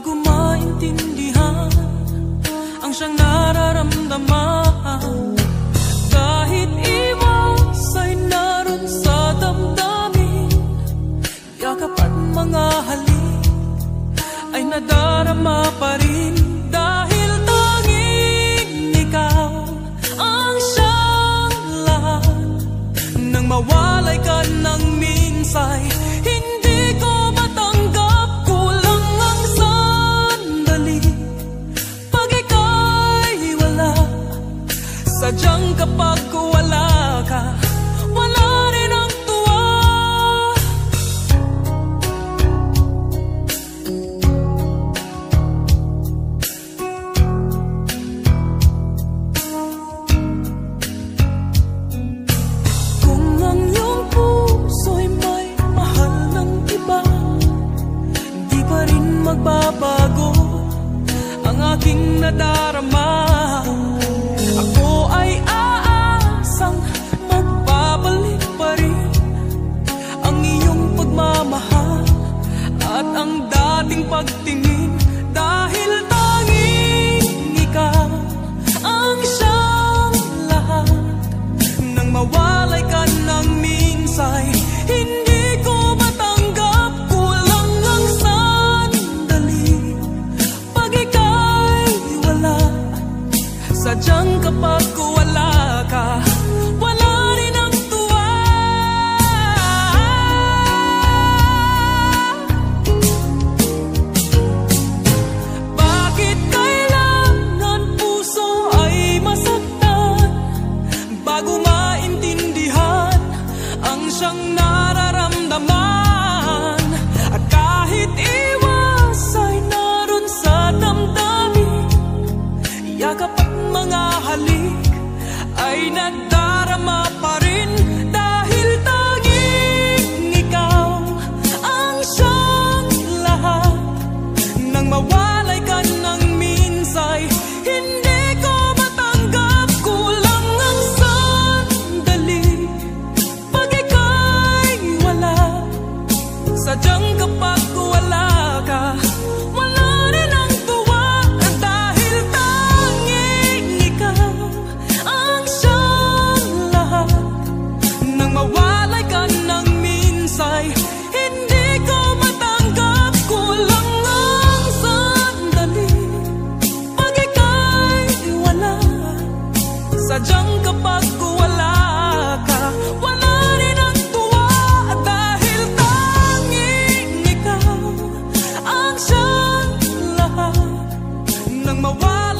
maintindihan Ang siyang nararamdaman. Kahit iwas ay naroon sa damdamin Yakap at mga halik Ay nadarama pa rin Sadyang kapag wala ka Wala rin ang tuwa. Kung ang iyong puso'y may mahal ng iba Di pa rin magbabago ang aking nadarama ay nadarama pa Dahil tanging ikaw ang nang mawalay ka minsay Hindi ko matanggap Kulang ang sandali. Pag ika'y wala Sadyang kapag wala ka Wala Sadyang kapag wala ka Wala rin ang tuwa. Dahil tanging ikaw Ang siyang lahat Nang mawala